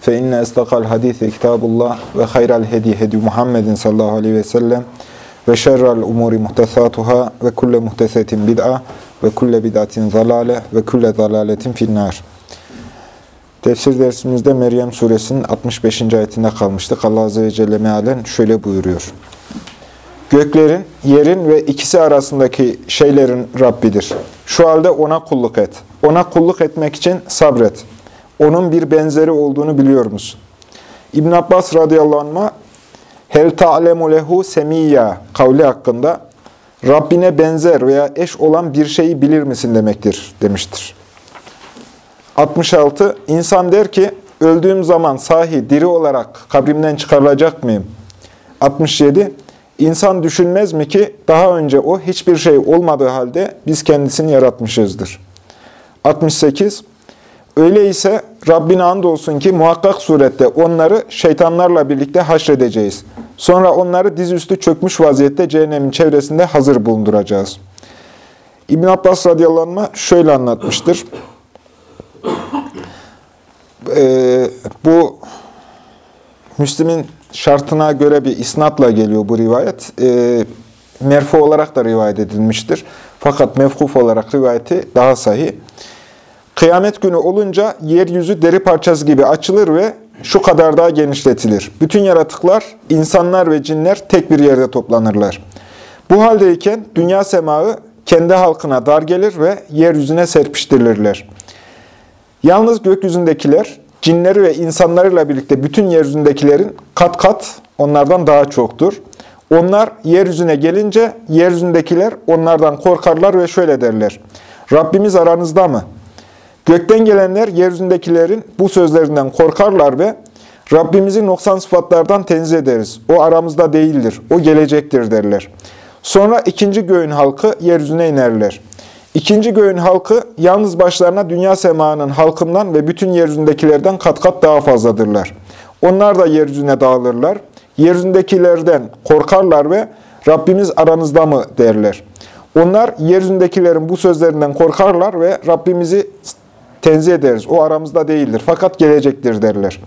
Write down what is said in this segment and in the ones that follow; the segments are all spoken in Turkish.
Fe inne estakal hadisi kitabullah ve hayral hedi hedi Muhammedin sallallahu aleyhi ve sellem ve şerrel umuri muhtesatuhâ ve kulle muhtesetin bid'a ve kulle bid'atin zalale ve kulle zalaletin finnâr. Tefsir dersimizde Meryem suresinin 65. ayetinde kalmıştık. Allah Azze ve Celle mealen şöyle buyuruyor. Göklerin, yerin ve ikisi arasındaki şeylerin Rabbidir. Şu halde ona kulluk et. Ona kulluk etmek için sabret onun bir benzeri olduğunu biliyor musun? İbn Abbas radıyallahu anh'a Hel ta'lemu lehu semiyya kavli hakkında Rabbine benzer veya eş olan bir şeyi bilir misin demektir demiştir. 66. İnsan der ki öldüğüm zaman sahi diri olarak kabrimden çıkarılacak mıyım? 67. İnsan düşünmez mi ki daha önce o hiçbir şey olmadığı halde biz kendisini yaratmışızdır. 68. Öyleyse Rabbine andolsun ki muhakkak surette onları şeytanlarla birlikte haşredeceğiz. Sonra onları dizüstü çökmüş vaziyette cehennemin çevresinde hazır bulunduracağız. İbn Abbas radıyallahu anh şöyle anlatmıştır. Ee, bu Müslim'in şartına göre bir isnatla geliyor bu rivayet. Ee, merfu olarak da rivayet edilmiştir. Fakat mevkuf olarak rivayeti daha sahih. Kıyamet günü olunca yeryüzü deri parçası gibi açılır ve şu kadar daha genişletilir. Bütün yaratıklar, insanlar ve cinler tek bir yerde toplanırlar. Bu haldeyken dünya semağı kendi halkına dar gelir ve yeryüzüne serpiştirilirler. Yalnız gökyüzündekiler, cinleri ve insanlarıyla birlikte bütün yeryüzündekilerin kat kat onlardan daha çoktur. Onlar yeryüzüne gelince yeryüzündekiler onlardan korkarlar ve şöyle derler. Rabbimiz aranızda mı? Gökten gelenler yeryüzündekilerin bu sözlerinden korkarlar ve Rabbimizi noksan sıfatlardan tenzih ederiz. O aramızda değildir, o gelecektir derler. Sonra ikinci göğün halkı yeryüzüne inerler. İkinci göğün halkı yalnız başlarına dünya semağının halkından ve bütün yeryüzündekilerden kat kat daha fazladırlar. Onlar da yeryüzüne dağılırlar. Yeryüzündekilerden korkarlar ve Rabbimiz aranızda mı derler. Onlar yeryüzündekilerin bu sözlerinden korkarlar ve Rabbimizi tenzih ederiz. O aramızda değildir. Fakat gelecektir derler.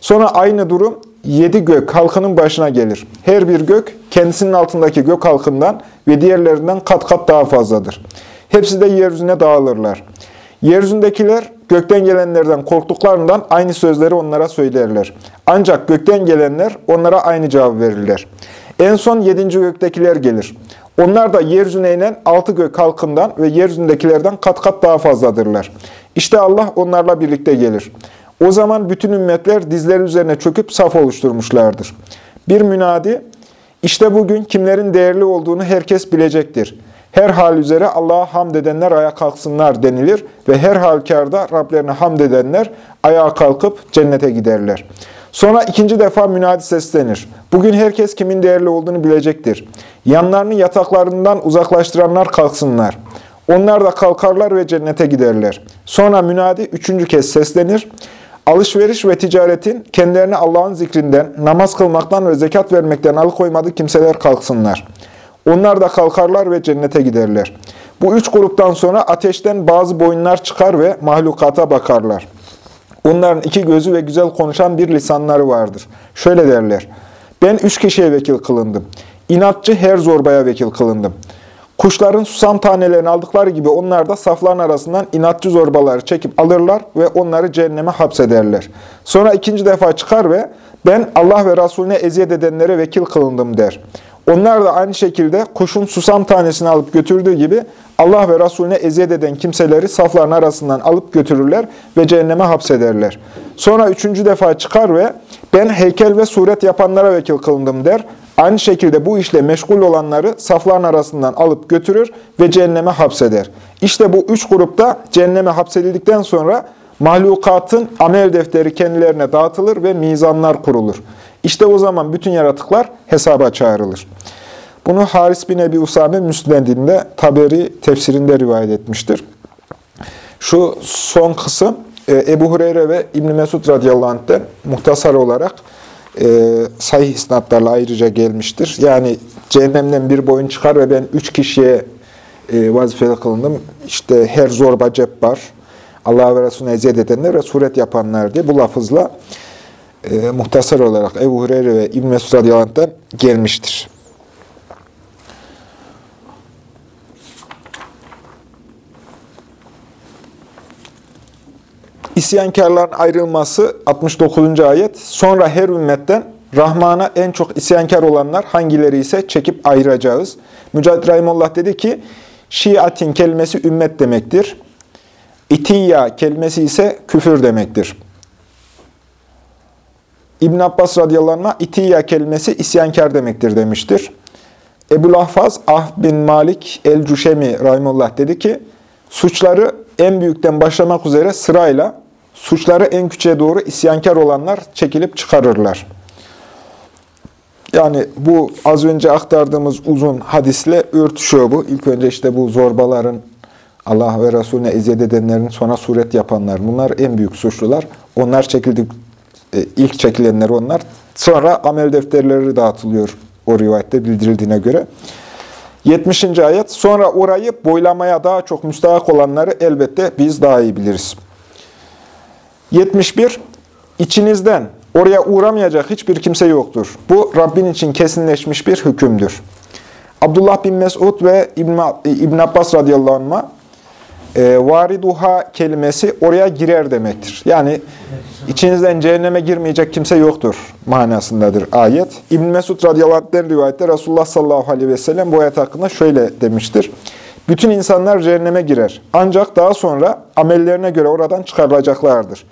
Sonra aynı durum yedi gök halkının başına gelir. Her bir gök kendisinin altındaki gök halkından ve diğerlerinden kat kat daha fazladır. Hepsi de yeryüzüne dağılırlar. Yeryüzündekiler gökten gelenlerden korktuklarından aynı sözleri onlara söylerler. Ancak gökten gelenler onlara aynı cevap verirler. En son yedinci göktekiler gelir. Onlar da yeryüzüne inen altı gök halkından ve yeryüzündekilerden kat kat daha fazladırlar. İşte Allah onlarla birlikte gelir. O zaman bütün ümmetler dizleri üzerine çöküp saf oluşturmuşlardır. Bir münadi, işte bugün kimlerin değerli olduğunu herkes bilecektir. Her hal üzere Allah'a hamd edenler ayağa kalksınlar denilir ve her halükarda Rablerine hamd edenler ayağa kalkıp cennete giderler. Sonra ikinci defa münadi seslenir. Bugün herkes kimin değerli olduğunu bilecektir. Yanlarını yataklarından uzaklaştıranlar kalksınlar. Onlar da kalkarlar ve cennete giderler. Sonra münadi üçüncü kez seslenir. Alışveriş ve ticaretin kendilerini Allah'ın zikrinden, namaz kılmaktan ve zekat vermekten alıkoymadığı kimseler kalksınlar. Onlar da kalkarlar ve cennete giderler. Bu üç gruptan sonra ateşten bazı boyunlar çıkar ve mahlukata bakarlar. Onların iki gözü ve güzel konuşan bir lisanları vardır. Şöyle derler. Ben üç kişiye vekil kılındım. İnatçı her zorbaya vekil kılındım. Kuşların susam tanelerini aldıkları gibi onlar da safların arasından inatçı zorbaları çekip alırlar ve onları cehenneme hapsederler. Sonra ikinci defa çıkar ve ben Allah ve Resulüne eziyet edenlere vekil kılındım der. Onlar da aynı şekilde kuşun susam tanesini alıp götürdüğü gibi Allah ve Resulüne eziyet eden kimseleri safların arasından alıp götürürler ve cehenneme hapsederler. Sonra üçüncü defa çıkar ve ben heykel ve suret yapanlara vekil kılındım der. Aynı şekilde bu işle meşgul olanları safların arasından alıp götürür ve cehenneme hapseder. İşte bu üç grupta cehenneme hapsedildikten sonra mahlukatın amel defteri kendilerine dağıtılır ve mizanlar kurulur. İşte o zaman bütün yaratıklar hesaba çağrılır. Bunu Haris bin Ebi Usame Müsned'inde Taberi tefsirinde rivayet etmiştir. Şu son kısım e, Ebu Hureyre ve İbn Mesud radıyallahu anh'ten muhtasar olarak e, sahih isnatlarla ayrıca gelmiştir. Yani cehennemden bir boyun çıkar ve ben üç kişiye e, vazifeli kılındım. İşte her zorba cebbar, Allah ve Resulüne eziyet edenler ve suret yapanlar diye bu lafızla e, muhtasar olarak Ebu Hureyre ve İbn Mesud gelmiştir. İsyankarların ayrılması 69. ayet. Sonra her ümmetten Rahman'a en çok isyankar olanlar hangileri ise çekip ayıracağız. Mücahit Rahimullah dedi ki, Şiatin kelimesi ümmet demektir. İtiyya kelimesi ise küfür demektir. İbn Abbas radıyallahu anh, İtiyya kelimesi isyankar demektir demiştir. Ebu Lahfaz Ah bin Malik el-Cüşemi Rahimullah dedi ki, suçları en büyükten başlamak üzere sırayla suçları en küçüğe doğru isyankar olanlar çekilip çıkarırlar. Yani bu az önce aktardığımız uzun hadisle örtüşüyor bu. İlk önce işte bu zorbaların, Allah ve Resulüne eziyet edenlerin, sonra suret yapanlar. Bunlar en büyük suçlular. Onlar çekildi, e, ilk çekilenler onlar. Sonra amel defterleri dağıtılıyor o rivayette bildirildiğine göre. 70. ayet, sonra orayı boylamaya daha çok müstahak olanları elbette biz daha iyi biliriz. 71. İçinizden oraya uğramayacak hiçbir kimse yoktur. Bu Rabbin için kesinleşmiş bir hükümdür. Abdullah bin Mesud ve İbn, Abbas radıyallahu anh'a e, variduha kelimesi oraya girer demektir. Yani içinizden cehenneme girmeyecek kimse yoktur manasındadır ayet. İbn Mesud radıyallahu anh'den rivayette Resulullah sallallahu aleyhi ve sellem bu ayet hakkında şöyle demiştir. Bütün insanlar cehenneme girer. Ancak daha sonra amellerine göre oradan çıkarılacaklardır.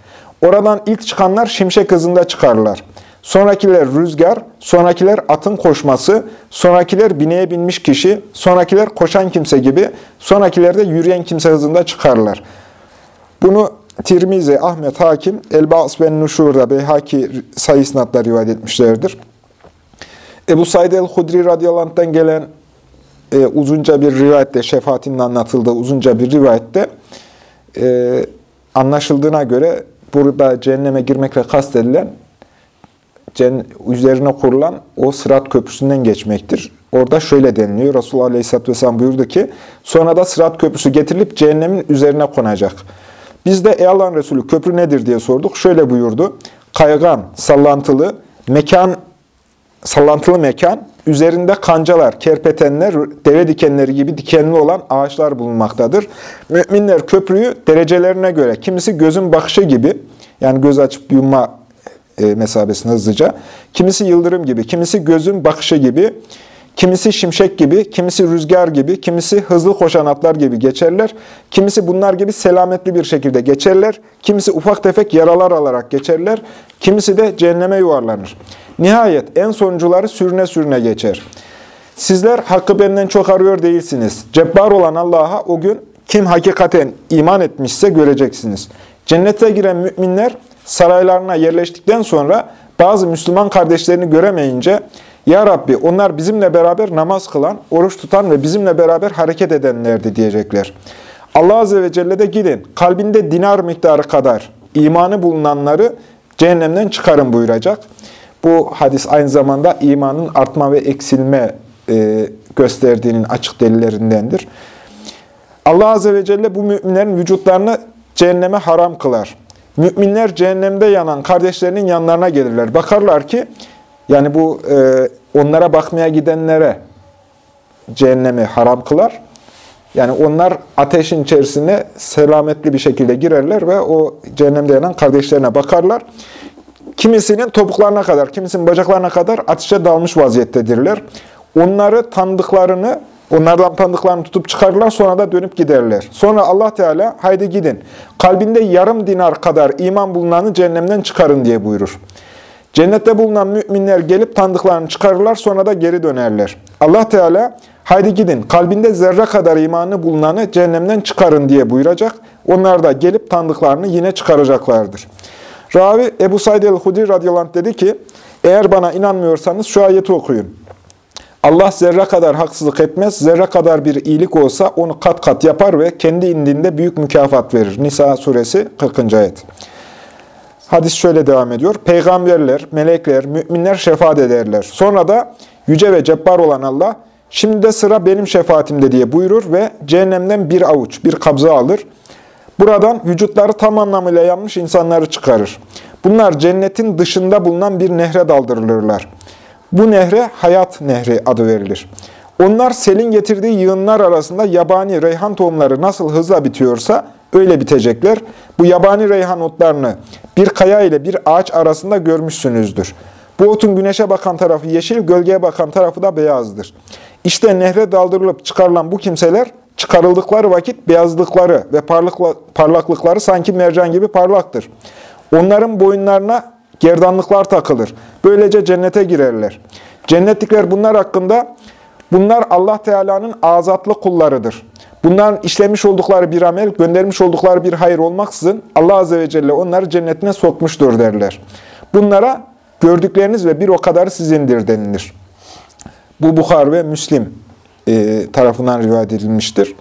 Oradan ilk çıkanlar şimşek hızında çıkarlar. Sonrakiler rüzgar, sonrakiler atın koşması, sonrakiler bineğe binmiş kişi, sonrakiler koşan kimse gibi, sonrakiler de yürüyen kimse hızında çıkarlar. Bunu Tirmizi, Ahmet Hakim, Elbas ve Nuşur'da Beyhaki sayısınatla rivayet etmişlerdir. Ebu Said el-Hudri radıyallahu gelen e, uzunca bir rivayette, şefaatinin anlatıldığı uzunca bir rivayette e, anlaşıldığına göre burada cehenneme girmekle kastedilen üzerine kurulan o sırat köprüsünden geçmektir. Orada şöyle deniliyor. Resulullah Aleyhisselatü Vesselam buyurdu ki, sonra da sırat köprüsü getirilip cehennemin üzerine konacak. Biz de ey Allah'ın Resulü köprü nedir diye sorduk. Şöyle buyurdu. Kaygan, sallantılı, mekan, sallantılı mekan, üzerinde kancalar, kerpetenler, deve dikenleri gibi dikenli olan ağaçlar bulunmaktadır. Müminler köprüyü derecelerine göre, kimisi gözün bakışı gibi, yani göz açıp yumma e, mesabesine hızlıca, kimisi yıldırım gibi, kimisi gözün bakışı gibi, kimisi şimşek gibi, kimisi rüzgar gibi, kimisi hızlı koşan atlar gibi geçerler, kimisi bunlar gibi selametli bir şekilde geçerler, kimisi ufak tefek yaralar alarak geçerler, kimisi de cehenneme yuvarlanır. Nihayet en sonuncuları sürüne sürüne geçer. Sizler hakkı benden çok arıyor değilsiniz. Cebbar olan Allah'a o gün kim hakikaten iman etmişse göreceksiniz. Cennete giren müminler saraylarına yerleştikten sonra bazı Müslüman kardeşlerini göremeyince Ya Rabbi onlar bizimle beraber namaz kılan, oruç tutan ve bizimle beraber hareket edenlerdi diyecekler. Allah Azze ve Celle de gidin kalbinde dinar miktarı kadar imanı bulunanları cehennemden çıkarın buyuracak. Bu hadis aynı zamanda imanın artma ve eksilme e, gösterdiğinin açık delillerindendir. Allah Azze ve Celle bu müminlerin vücutlarını cehenneme haram kılar. Müminler cehennemde yanan kardeşlerinin yanlarına gelirler. Bakarlar ki, yani bu e, onlara bakmaya gidenlere cehennemi haram kılar. Yani onlar ateşin içerisine selametli bir şekilde girerler ve o cehennemde yanan kardeşlerine bakarlar. Kimisinin topuklarına kadar, kimisinin bacaklarına kadar ateşe dalmış vaziyettedirler. Onları tanıdıklarını, onlardan tanıdıklarını tutup çıkarırlar, sonra da dönüp giderler. Sonra Allah Teala, haydi gidin, kalbinde yarım dinar kadar iman bulunanı cehennemden çıkarın diye buyurur. Cennette bulunan müminler gelip tanıdıklarını çıkarırlar, sonra da geri dönerler. Allah Teala, haydi gidin, kalbinde zerre kadar imanı bulunanı cehennemden çıkarın diye buyuracak. Onlar da gelip tanıdıklarını yine çıkaracaklardır. Ravi Ebu Said el-Hudri radıyallahu dedi ki, Eğer bana inanmıyorsanız şu ayeti okuyun. Allah zerre kadar haksızlık etmez, zerre kadar bir iyilik olsa onu kat kat yapar ve kendi indinde büyük mükafat verir. Nisa suresi 40. ayet. Hadis şöyle devam ediyor. Peygamberler, melekler, müminler şefaat ederler. Sonra da yüce ve cebbar olan Allah, şimdi de sıra benim şefaatimde diye buyurur ve cehennemden bir avuç, bir kabza alır. Buradan vücutları tam anlamıyla yanmış insanları çıkarır. Bunlar cennetin dışında bulunan bir nehre daldırılırlar. Bu nehre hayat nehri adı verilir. Onlar selin getirdiği yığınlar arasında yabani reyhan tohumları nasıl hızla bitiyorsa öyle bitecekler. Bu yabani reyhan otlarını bir kaya ile bir ağaç arasında görmüşsünüzdür. Bu otun güneşe bakan tarafı yeşil, gölgeye bakan tarafı da beyazdır. İşte nehre daldırılıp çıkarılan bu kimseler çıkarıldıkları vakit beyazlıkları ve parlaklıkları sanki mercan gibi parlaktır. Onların boyunlarına gerdanlıklar takılır. Böylece cennete girerler. Cennetlikler bunlar hakkında, bunlar Allah Teala'nın azatlı kullarıdır. Bunların işlemiş oldukları bir amel, göndermiş oldukları bir hayır olmaksızın Allah Azze ve Celle onları cennetine sokmuştur derler. Bunlara gördükleriniz ve bir o kadar sizindir denilir. Bu Bukhar ve Müslim e, tarafından rivayet edilmiştir.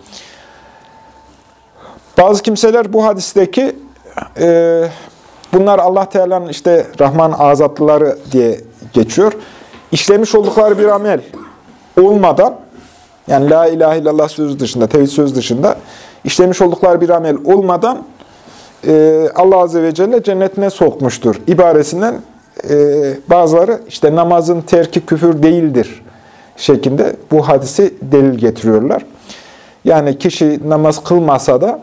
Bazı kimseler bu hadisteki e, bunlar Allah Teala'nın işte Rahman azatlıları diye geçiyor. İşlemiş oldukları bir amel olmadan yani la ilahe illallah sözü dışında, tevhid sözü dışında işlemiş oldukları bir amel olmadan e, Allah Azze ve Celle cennetine sokmuştur. İbaresinden e, bazıları işte namazın terki küfür değildir şeklinde bu hadisi delil getiriyorlar. Yani kişi namaz kılmasa da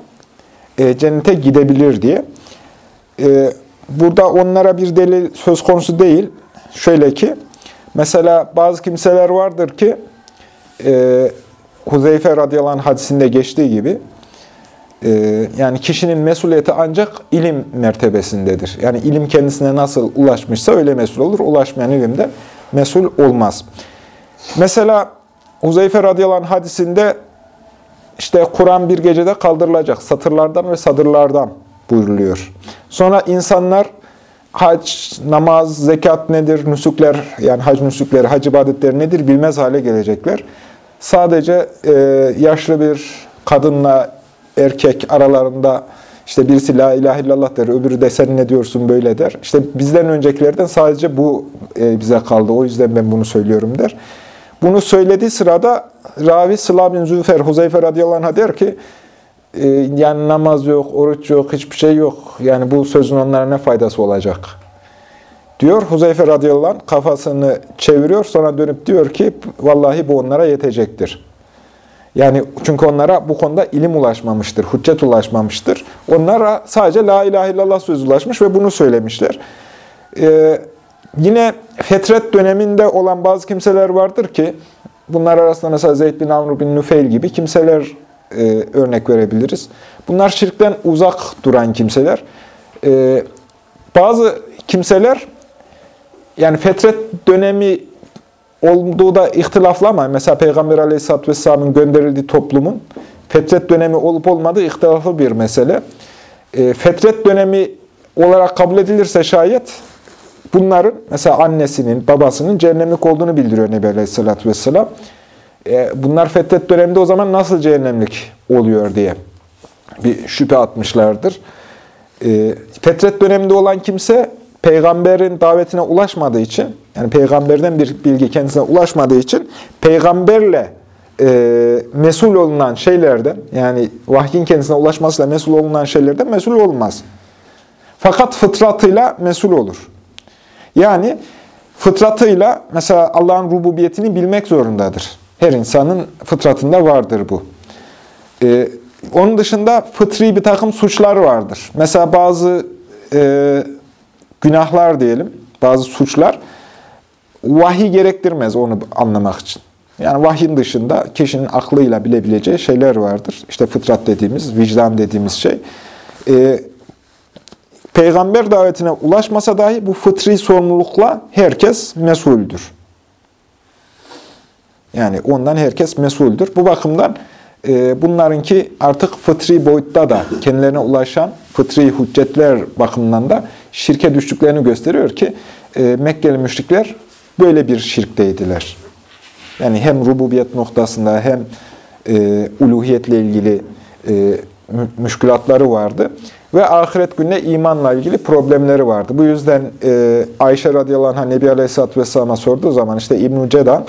e, cennete gidebilir diye. E, burada onlara bir delil söz konusu değil. Şöyle ki, mesela bazı kimseler vardır ki, e, Huzeyfe radıyallahu anh hadisinde geçtiği gibi, e, yani kişinin mesuliyeti ancak ilim mertebesindedir. Yani ilim kendisine nasıl ulaşmışsa öyle mesul olur. Ulaşmayan ilimde mesul olmaz. Mesela Huzeyfe radıyallahu hadisinde işte Kur'an bir gecede kaldırılacak satırlardan ve sadırlardan buyuruluyor. Sonra insanlar hac, namaz, zekat nedir, nüsükler yani hac nüsükleri, hac ibadetleri nedir bilmez hale gelecekler. Sadece e, yaşlı bir kadınla erkek aralarında işte birisi la ilahe illallah der, öbürü de sen ne diyorsun böyle der. İşte bizden öncekilerden sadece bu e, bize kaldı. O yüzden ben bunu söylüyorum der. Bunu söylediği sırada ravi Sıla bin Züfer Huzeyfe radıyallahu anh'a der ki e, yani namaz yok, oruç yok, hiçbir şey yok. Yani bu sözün onlara ne faydası olacak? Diyor Huzeyfe radıyallahu anh kafasını çeviriyor sonra dönüp diyor ki vallahi bu onlara yetecektir. Yani çünkü onlara bu konuda ilim ulaşmamıştır, hüccet ulaşmamıştır. Onlara sadece la ilahe illallah sözü ulaşmış ve bunu söylemişler. Ee, Yine fetret döneminde olan bazı kimseler vardır ki, bunlar arasında mesela Zeyd bin Amr bin Nüfeil gibi kimseler e, örnek verebiliriz. Bunlar şirkten uzak duran kimseler. E, bazı kimseler, yani fetret dönemi olduğu da ihtilaflı ama mesela Peygamber Aleyhisselatü Vesselam'ın gönderildiği toplumun fetret dönemi olup olmadığı ihtilaflı bir mesele. E, fetret dönemi olarak kabul edilirse şayet Bunların mesela annesinin, babasının cehennemlik olduğunu bildiriyor Nebi Aleyhisselatü Vesselam. E, bunlar fetret döneminde o zaman nasıl cehennemlik oluyor diye bir şüphe atmışlardır. E, fetret döneminde olan kimse peygamberin davetine ulaşmadığı için, yani peygamberden bir bilgi kendisine ulaşmadığı için peygamberle e, mesul olunan şeylerden, yani vahyin kendisine ulaşmasıyla mesul olunan şeylerden mesul olmaz. Fakat fıtratıyla mesul olur. Yani fıtratıyla mesela Allah'ın rububiyetini bilmek zorundadır. Her insanın fıtratında vardır bu. Ee, onun dışında fıtri bir takım suçlar vardır. Mesela bazı e, günahlar diyelim, bazı suçlar vahiy gerektirmez onu anlamak için. Yani vahyin dışında kişinin aklıyla bilebileceği şeyler vardır. İşte fıtrat dediğimiz, vicdan dediğimiz şey. Ee, peygamber davetine ulaşmasa dahi bu fıtri sorumlulukla herkes mesuldür. Yani ondan herkes mesuldür. Bu bakımdan e, bunlarınki artık fıtri boyutta da kendilerine ulaşan fıtri hüccetler bakımından da şirke düştüklerini gösteriyor ki e, Mekkeli müşrikler böyle bir şirkteydiler. Yani hem rububiyet noktasında hem e, uluhiyetle ilgili e, müşkülatları vardı. Ve ahiret gününe imanla ilgili problemleri vardı. Bu yüzden e, Ayşe radıyallahu anh Nebi Aleyhisselatü Vesselam'a sorduğu zaman işte İbn-i Cedan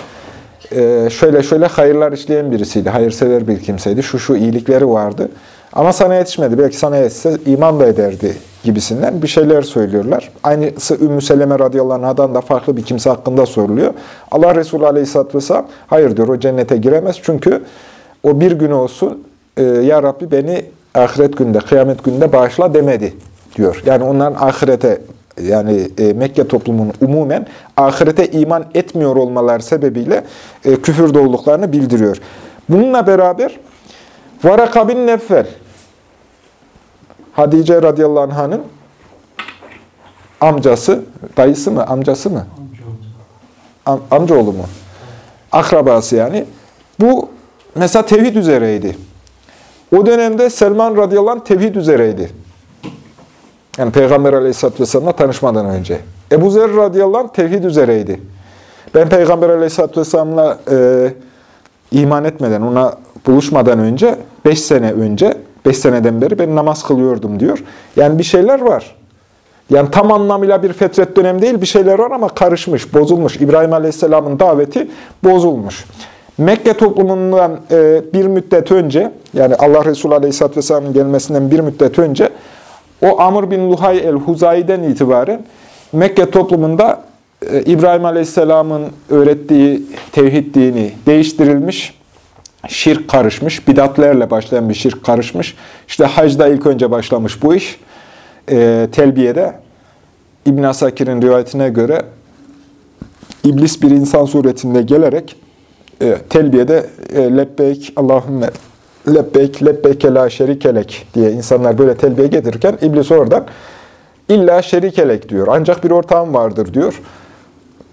e, şöyle şöyle hayırlar işleyen birisiydi. Hayırsever bir kimseydi. Şu şu iyilikleri vardı. Ama sana yetişmedi. Belki sana yetişse iman da ederdi gibisinden bir şeyler söylüyorlar. Aynısı Ümmü Seleme radıyallahu anh'dan da farklı bir kimse hakkında soruluyor. Allah Resulü aleyhisselatü vesselam hayır diyor o cennete giremez. Çünkü o bir gün olsun e, Ya Rabbi beni ahiret günde, kıyamet günde bağışla demedi diyor. Yani onların ahirete yani e, Mekke toplumunun umumen ahirete iman etmiyor olmalar sebebiyle e, küfür olduklarını bildiriyor. Bununla beraber Varaka bin Neffel Hadice radıyallahu anh'ın amcası, dayısı mı, amcası mı? Am, amcaoğlu mu? Akrabası yani. Bu mesela tevhid üzereydi. O dönemde Selman radıyallahu anh tevhid üzereydi. Yani Peygamber aleyhisselatü vesselam'la tanışmadan önce. Ebu Zer radıyallahu anh tevhid üzereydi. Ben Peygamber aleyhisselatü vesselam'la e, iman etmeden, ona buluşmadan önce, beş sene önce, beş seneden beri ben namaz kılıyordum diyor. Yani bir şeyler var. Yani tam anlamıyla bir fetret dönemi değil, bir şeyler var ama karışmış, bozulmuş. İbrahim Aleyhisselam'ın daveti bozulmuş. Mekke toplumundan e, bir müddet önce, yani Allah Resulü Aleyhisselatü Vesselam'ın gelmesinden bir müddet önce, o Amr bin Luhay el-Huzayi'den itibaren Mekke toplumunda e, İbrahim Aleyhisselam'ın öğrettiği tevhid dini değiştirilmiş, şirk karışmış, bidatlerle başlayan bir şirk karışmış. İşte hacda ilk önce başlamış bu iş. E, telbiyede İbn Asakir'in rivayetine göre iblis bir insan suretinde gelerek e, telbiyede e, lebbeyk Allahümme lebbeyk lebbeyke la şerikelek diye insanlar böyle telbiye getirirken iblis oradan illa şerikelek diyor. Ancak bir ortağım vardır diyor.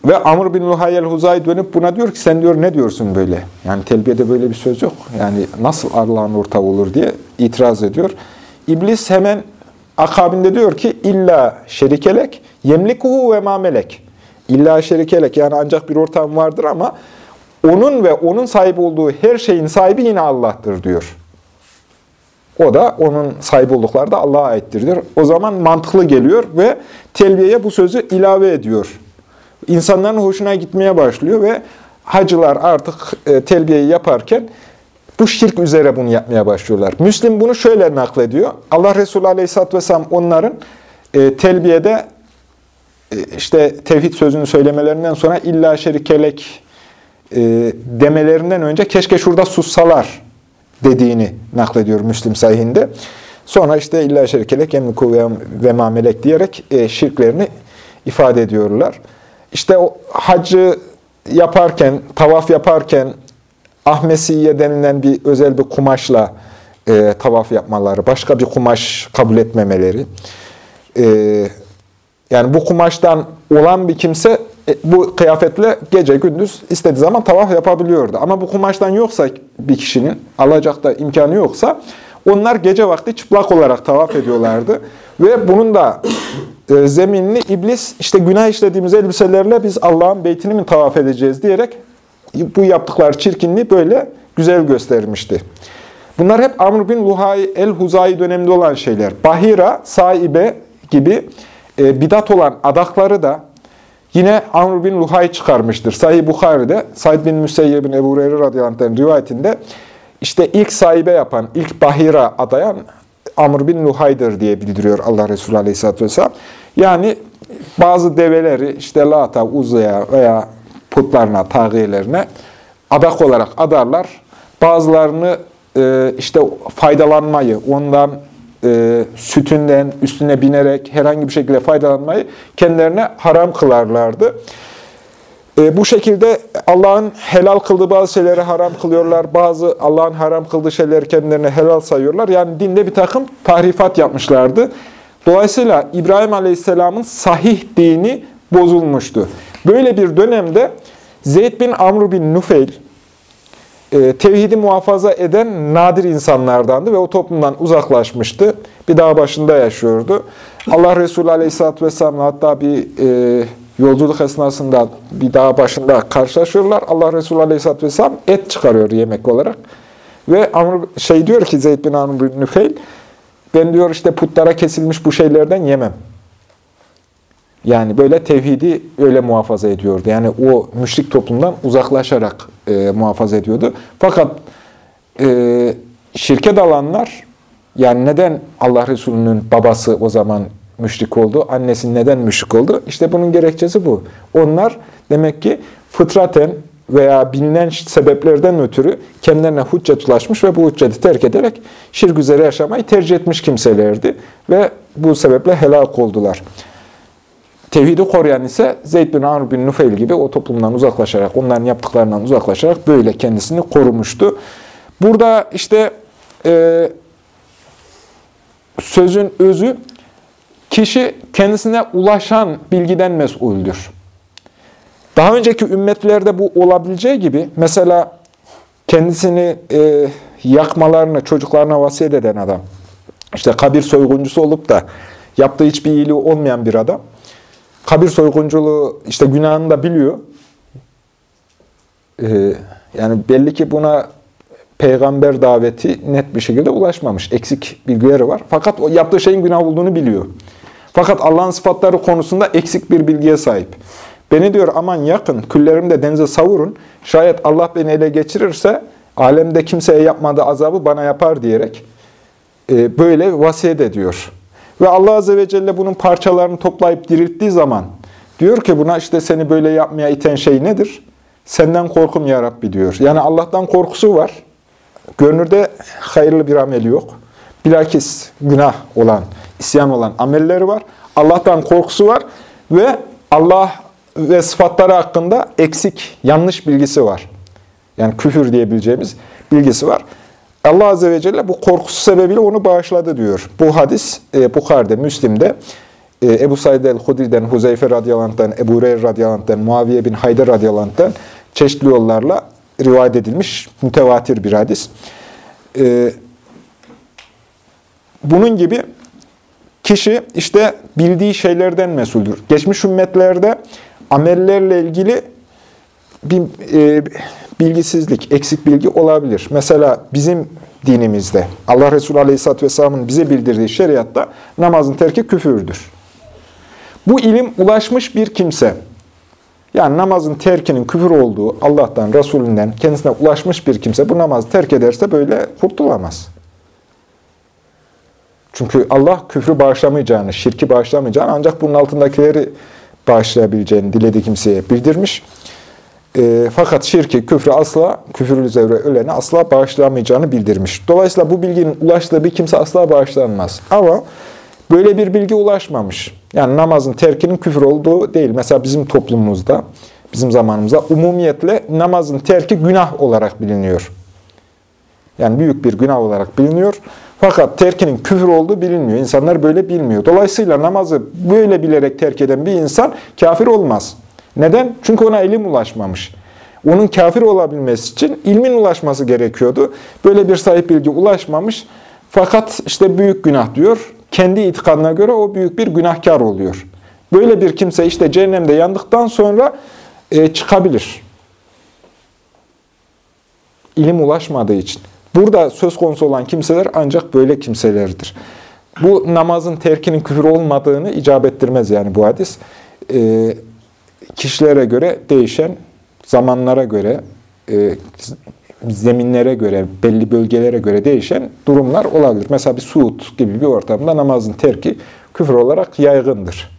Ve Amr bin Luhayyel Huzay dönüp buna diyor ki sen diyor ne diyorsun böyle? Yani telbiyede böyle bir söz yok. Yani nasıl Allah'ın ortağı olur diye itiraz ediyor. İblis hemen akabinde diyor ki illa şerikelek yemlikuhu ve mamelek. İlla şerikelek yani ancak bir ortağım vardır ama onun ve onun sahip olduğu her şeyin sahibi yine Allah'tır diyor. O da onun sahip oldukları da Allah'a aittir diyor. O zaman mantıklı geliyor ve telbiyeye bu sözü ilave ediyor. İnsanların hoşuna gitmeye başlıyor ve hacılar artık e, telbiyeyi yaparken bu şirk üzere bunu yapmaya başlıyorlar. Müslim bunu şöyle naklediyor. Allah Resulü Aleyhisselatü Vesselam onların e, telbiyede e, işte tevhid sözünü söylemelerinden sonra illa şerikelek e, demelerinden önce keşke şurada sussalar dediğini naklediyor Müslim sahihinde. Sonra işte illa şerikelek emliku ve mamelek diyerek e, şirklerini ifade ediyorlar. İşte o hacı yaparken, tavaf yaparken Ahmesiye denilen bir özel bir kumaşla e, tavaf yapmaları, başka bir kumaş kabul etmemeleri. E, yani bu kumaştan olan bir kimse bu kıyafetle gece gündüz istediği zaman tavaf yapabiliyordu. Ama bu kumaştan yoksa bir kişinin alacak da imkanı yoksa onlar gece vakti çıplak olarak tavaf ediyorlardı. Ve bunun da e, zeminini iblis işte günah işlediğimiz elbiselerle biz Allah'ın beytini mi tavaf edeceğiz diyerek bu yaptıkları çirkinliği böyle güzel göstermişti. Bunlar hep Amr bin Luhay el-Huzayi döneminde olan şeyler. Bahira, Saibe gibi e, bidat olan adakları da yine Amr bin Luhay çıkarmıştır. Sahih Bukhari'de Said bin Müseyyeb'in Ebu Hureyre radıyallahu rivayetinde işte ilk sahibe yapan, ilk bahira adayan Amr bin Luhay'dır diye bildiriyor Allah Resulü Aleyhisselatü Vesselam. Yani bazı develeri işte Lata, Uza'ya veya putlarına, tağiyelerine adak olarak adarlar. Bazılarını e, işte faydalanmayı, ondan e, sütünden üstüne binerek herhangi bir şekilde faydalanmayı kendilerine haram kılarlardı. E, bu şekilde Allah'ın helal kıldığı bazı şeyleri haram kılıyorlar. Bazı Allah'ın haram kıldığı şeyleri kendilerine helal sayıyorlar. Yani dinde bir takım tahrifat yapmışlardı. Dolayısıyla İbrahim Aleyhisselam'ın sahih dini bozulmuştu. Böyle bir dönemde Zeyd bin Amr bin Nufeyl, tevhidi muhafaza eden nadir insanlardandı ve o toplumdan uzaklaşmıştı. Bir dağ başında yaşıyordu. Allah Resulü Aleyhisselatü Vesselam'la hatta bir e, Yolculuk esnasında bir dağ başında karşılaşıyorlar. Allah Resulü Aleyhisselatü Vesselam et çıkarıyor yemek olarak. Ve Amr, şey diyor ki Zeyd bin Amr bin Nüfeyl, ben diyor işte putlara kesilmiş bu şeylerden yemem. Yani böyle tevhidi öyle muhafaza ediyordu. Yani o müşrik toplumdan uzaklaşarak e, muhafaza ediyordu. Fakat e, şirke dalanlar, yani neden Allah Resulü'nün babası o zaman müşrik oldu, annesi neden müşrik oldu? İşte bunun gerekçesi bu. Onlar demek ki fıtraten veya bilinen sebeplerden ötürü kendilerine hüccet ulaşmış ve bu hücceti terk ederek şirk üzere yaşamayı tercih etmiş kimselerdi. Ve bu sebeple helak oldular. Tevhidi koruyan ise Zeyd bin Amr bin Nufeyl gibi o toplumdan uzaklaşarak, onların yaptıklarından uzaklaşarak böyle kendisini korumuştu. Burada işte e, sözün özü, kişi kendisine ulaşan bilgiden mesuldür. Daha önceki ümmetlerde bu olabileceği gibi, mesela kendisini e, yakmalarını çocuklarına vasiyet eden adam, işte kabir soyguncusu olup da yaptığı hiçbir iyiliği olmayan bir adam, kabir soygunculuğu işte günahını da biliyor. Ee, yani belli ki buna peygamber daveti net bir şekilde ulaşmamış. Eksik bilgileri var. Fakat o yaptığı şeyin günah olduğunu biliyor. Fakat Allah'ın sıfatları konusunda eksik bir bilgiye sahip. Beni diyor aman yakın, küllerimi de denize savurun. Şayet Allah beni ele geçirirse alemde kimseye yapmadığı azabı bana yapar diyerek e, böyle vasiyet ediyor. Ve Allah Azze ve Celle bunun parçalarını toplayıp dirilttiği zaman diyor ki buna işte seni böyle yapmaya iten şey nedir? Senden korkum ya Rabbi diyor. Yani Allah'tan korkusu var. Görünürde hayırlı bir ameli yok. Bilakis günah olan, isyan olan amelleri var. Allah'tan korkusu var ve Allah ve sıfatları hakkında eksik, yanlış bilgisi var. Yani küfür diyebileceğimiz bilgisi var. Allah Azze ve Celle bu korkusu sebebiyle onu bağışladı diyor. Bu hadis e, Bukhar'da, Müslim'de e, Ebu Said el-Hudri'den, Huzeyfe radıyallahu Ebu Hureyre radıyallahu Muaviye bin Haydar radıyallahu çeşitli yollarla rivayet edilmiş mütevatir bir hadis. E, bunun gibi kişi işte bildiği şeylerden mesuldür. Geçmiş ümmetlerde amellerle ilgili bir e, bilgisizlik, eksik bilgi olabilir. Mesela bizim dinimizde Allah Resulü Aleyhisselatü Vesselam'ın bize bildirdiği şeriatta namazın terki küfürdür. Bu ilim ulaşmış bir kimse, yani namazın terkinin küfür olduğu Allah'tan, Resulünden kendisine ulaşmış bir kimse bu namazı terk ederse böyle kurtulamaz. Çünkü Allah küfrü bağışlamayacağını, şirki bağışlamayacağını ancak bunun altındakileri bağışlayabileceğini dilediği kimseye bildirmiş. E, fakat şirki, küfrü asla, küfürlü zevre ölene asla bağışlamayacağını bildirmiş. Dolayısıyla bu bilginin ulaştığı bir kimse asla bağışlanmaz. Ama böyle bir bilgi ulaşmamış. Yani namazın terkinin küfür olduğu değil. Mesela bizim toplumumuzda, bizim zamanımızda umumiyetle namazın terki günah olarak biliniyor. Yani büyük bir günah olarak biliniyor. Fakat terkinin küfür olduğu bilinmiyor. İnsanlar böyle bilmiyor. Dolayısıyla namazı böyle bilerek terk eden bir insan kafir olmaz. Neden? Çünkü ona ilim ulaşmamış. Onun kafir olabilmesi için ilmin ulaşması gerekiyordu. Böyle bir sahip bilgi ulaşmamış. Fakat işte büyük günah diyor. Kendi itikadına göre o büyük bir günahkar oluyor. Böyle bir kimse işte cehennemde yandıktan sonra e, çıkabilir. İlim ulaşmadığı için. Burada söz konusu olan kimseler ancak böyle kimselerdir. Bu namazın terkinin küfür olmadığını icap ettirmez yani bu hadis. Ee, kişilere göre değişen, zamanlara göre, e, zeminlere göre, belli bölgelere göre değişen durumlar olabilir. Mesela bir Suud gibi bir ortamda namazın terki küfür olarak yaygındır.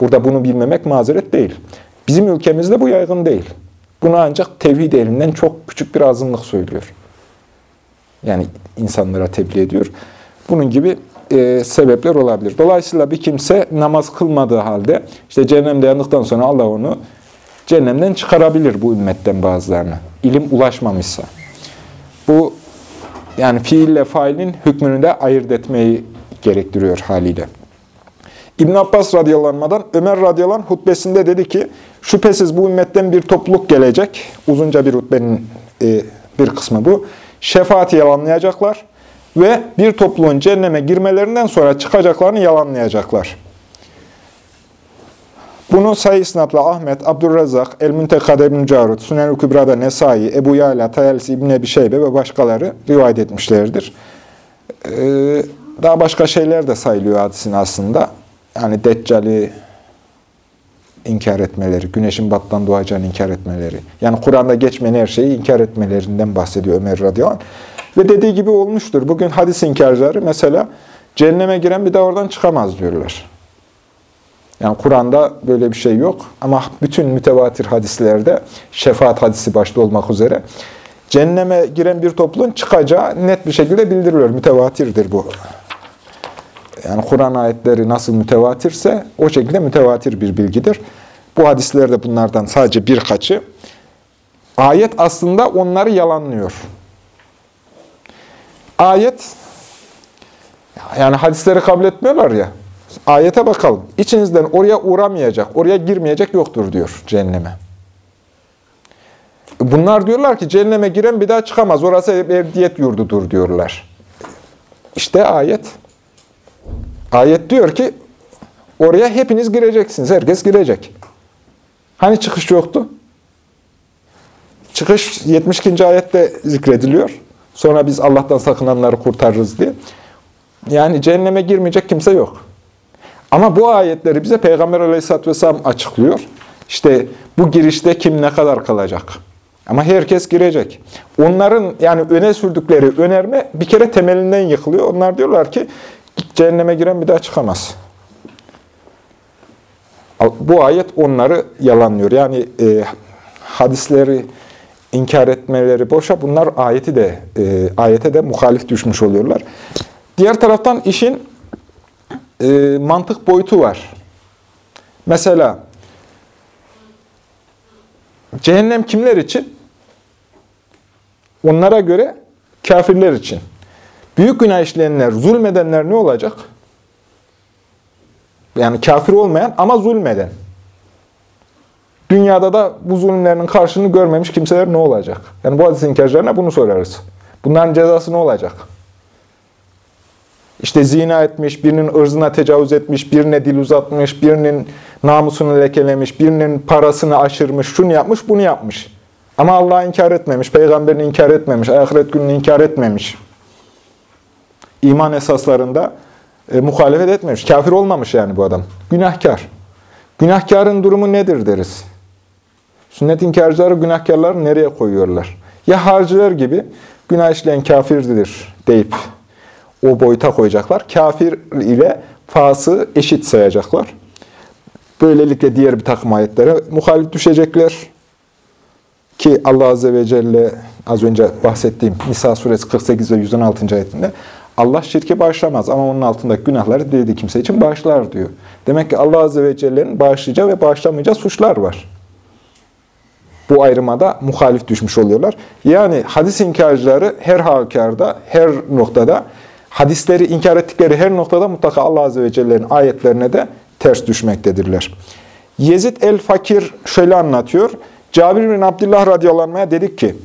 Burada bunu bilmemek mazeret değil. Bizim ülkemizde bu yaygın değil. Bunu ancak tevhid elinden çok küçük bir azınlık söylüyor. Yani insanlara tebliğ ediyor. Bunun gibi e, sebepler olabilir. Dolayısıyla bir kimse namaz kılmadığı halde işte cehennemde yandıktan sonra Allah onu cehennemden çıkarabilir bu ümmetten bazılarını. İlim ulaşmamışsa. Bu yani fiille failin hükmünü de ayırt etmeyi gerektiriyor haliyle. İbn Abbas radıyallahu Ömer radıyallahu hutbesinde dedi ki, şüphesiz bu ümmetten bir topluluk gelecek. Uzunca bir hutbenin e, bir kısmı bu. Şefaati yalanlayacaklar ve bir topluluğun cehenneme girmelerinden sonra çıkacaklarını yalanlayacaklar. Bunu sayı isnatla Ahmet, Abdurrazak, El-Müntekad ibn Carut, Sünen-i Kübra'da Nesai, Ebu Yala, Tayalisi İbn Ebi ve başkaları rivayet etmişlerdir. Ee, daha başka şeyler de sayılıyor hadisin aslında. Yani Deccali inkar etmeleri, güneşin battan doğacağını inkar etmeleri. Yani Kur'an'da geçmeyen her şeyi inkar etmelerinden bahsediyor Ömer radıyallahu anh. Ve dediği gibi olmuştur. Bugün hadis inkarcıları mesela cehenneme giren bir daha oradan çıkamaz diyorlar. Yani Kur'an'da böyle bir şey yok. Ama bütün mütevatir hadislerde, şefaat hadisi başta olmak üzere, cehenneme giren bir topluluğun çıkacağı net bir şekilde bildiriliyor. Mütevatirdir bu. Yani Kur'an ayetleri nasıl mütevatirse o şekilde mütevatir bir bilgidir. Bu hadislerde bunlardan sadece birkaçı. Ayet aslında onları yalanlıyor. Ayet, yani hadisleri kabul etmiyorlar ya, ayete bakalım. İçinizden oraya uğramayacak, oraya girmeyecek yoktur diyor cehenneme. Bunlar diyorlar ki cehenneme giren bir daha çıkamaz, orası ebediyet yurdudur diyorlar. İşte ayet. Ayet diyor ki oraya hepiniz gireceksiniz, herkes girecek. Hani çıkış yoktu? Çıkış 72. ayette zikrediliyor. Sonra biz Allah'tan sakınanları kurtarırız diye. Yani cehenneme girmeyecek kimse yok. Ama bu ayetleri bize Peygamber aleyhisselatü vesselam açıklıyor. İşte bu girişte kim ne kadar kalacak? Ama herkes girecek. Onların yani öne sürdükleri önerme bir kere temelinden yıkılıyor. Onlar diyorlar ki cehenneme giren bir daha çıkamaz. Bu ayet onları yalanlıyor. Yani e, hadisleri inkar etmeleri boşa bunlar ayeti de e, ayete de muhalif düşmüş oluyorlar. Diğer taraftan işin e, mantık boyutu var. Mesela cehennem kimler için? Onlara göre kafirler için. Büyük günah işleyenler, zulmedenler ne olacak? Yani kafir olmayan ama zulmeden. Dünyada da bu zulümlerinin karşılığını görmemiş kimseler ne olacak? Yani bu hadis inkarcılarına bunu sorarız. Bunların cezası ne olacak? İşte zina etmiş, birinin ırzına tecavüz etmiş, birine dil uzatmış, birinin namusunu lekelemiş, birinin parasını aşırmış, şunu yapmış, bunu yapmış. Ama Allah'ı inkar etmemiş, peygamberini inkar etmemiş, ahiret gününü inkar etmemiş. İman esaslarında e, muhalefet etmemiş. Kafir olmamış yani bu adam. Günahkar. Günahkarın durumu nedir deriz. Sünnet inkarcıları günahkarları nereye koyuyorlar? Ya harcılar gibi günah işleyen kafirdir deyip o boyuta koyacaklar. Kafir ile fası eşit sayacaklar. Böylelikle diğer bir takım ayetlere muhalif düşecekler. Ki Allah Azze ve Celle az önce bahsettiğim Nisa suresi 48 ve 116. ayetinde Allah şirki bağışlamaz ama onun altındaki günahları dilediği kimse için bağışlar diyor. Demek ki Allah Azze ve Celle'nin bağışlayacağı ve bağışlamayacağı suçlar var. Bu ayrımada muhalif düşmüş oluyorlar. Yani hadis inkarcıları her halükarda, her noktada, hadisleri inkar ettikleri her noktada mutlaka Allah Azze ve Celle'nin ayetlerine de ters düşmektedirler. Yezid el-Fakir şöyle anlatıyor. Cabir bin Abdullah radıyallahu anh dedik ki,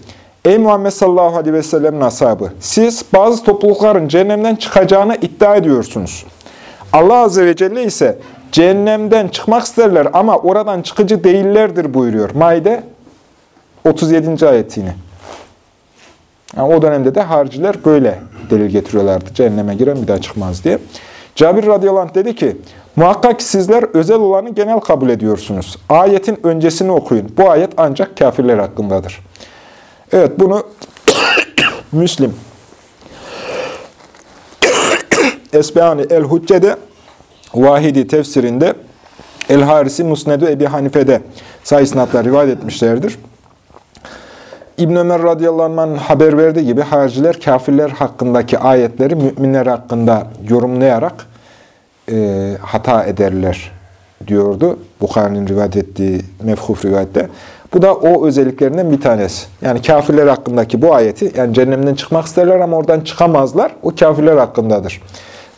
Ey Muhammed sallallahu aleyhi ve sellem'in ashabı, siz bazı toplulukların cehennemden çıkacağını iddia ediyorsunuz. Allah azze ve celle ise cehennemden çıkmak isterler ama oradan çıkıcı değillerdir buyuruyor. Maide 37. ayet yine. Yani o dönemde de harciler böyle delil getiriyorlardı. Cehenneme giren bir daha çıkmaz diye. Cabir radıyallahu dedi ki, muhakkak sizler özel olanı genel kabul ediyorsunuz. Ayetin öncesini okuyun. Bu ayet ancak kafirler hakkındadır. Evet bunu Müslim Esbihani el-Hucce'de Vahidi tefsirinde El-Harisi Musnedu Ebi Hanife'de sayısınatla rivayet etmişlerdir. İbn Ömer radıyallahu haber verdiği gibi hariciler kafirler hakkındaki ayetleri müminler hakkında yorumlayarak e, hata ederler diyordu. Bukhari'nin rivayet ettiği mefhuf rivayette. Bu da o özelliklerinden bir tanesi. Yani kafirler hakkındaki bu ayeti, yani cehennemden çıkmak isterler ama oradan çıkamazlar. O kafirler hakkındadır.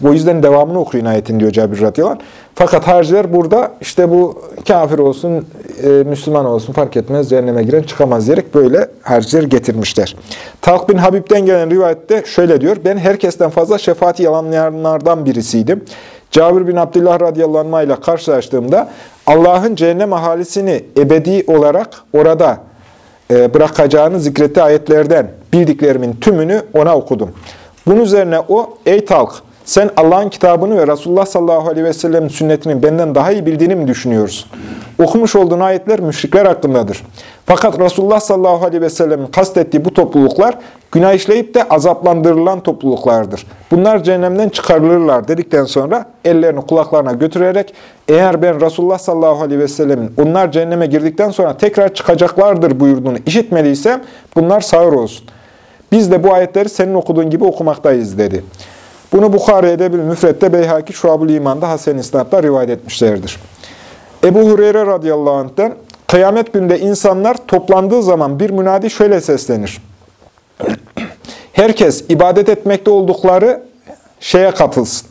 Bu yüzden devamını okuyun ayetin diyor Cabir radıyallahu Fakat hariciler burada işte bu kafir olsun, e, Müslüman olsun fark etmez cehenneme giren çıkamaz diyerek böyle hariciler getirmişler. Talk bin Habib'den gelen rivayette şöyle diyor. Ben herkesten fazla şefaati yalanlayanlardan birisiydim. Cabir bin Abdullah radıyallahu anh karşılaştığımda Allah'ın cehennem ahalisini ebedi olarak orada e, bırakacağını zikretti ayetlerden bildiklerimin tümünü ona okudum. Bunun üzerine o, ey talk sen Allah'ın kitabını ve Resulullah sallallahu aleyhi ve sellem'in sünnetini benden daha iyi bildiğini mi düşünüyorsun? Okumuş olduğun ayetler müşrikler hakkındadır. Fakat Resulullah sallallahu aleyhi ve sellem'in kastettiği bu topluluklar günah işleyip de azaplandırılan topluluklardır. Bunlar cehennemden çıkarılırlar dedikten sonra ellerini kulaklarına götürerek eğer ben Resulullah sallallahu aleyhi ve sellemin onlar cehenneme girdikten sonra tekrar çıkacaklardır buyurduğunu işitmediysem bunlar sağır olsun. Biz de bu ayetleri senin okuduğun gibi okumaktayız dedi. Bunu Bukhari Edebil Müfret'te Beyhaki Şuab-ül İman'da Hasen İsnat'ta rivayet etmişlerdir. Ebu Hureyre radıyallahu anh'ten kıyamet günde insanlar toplandığı zaman bir münadi şöyle seslenir. Herkes ibadet etmekte oldukları şeye katılsın.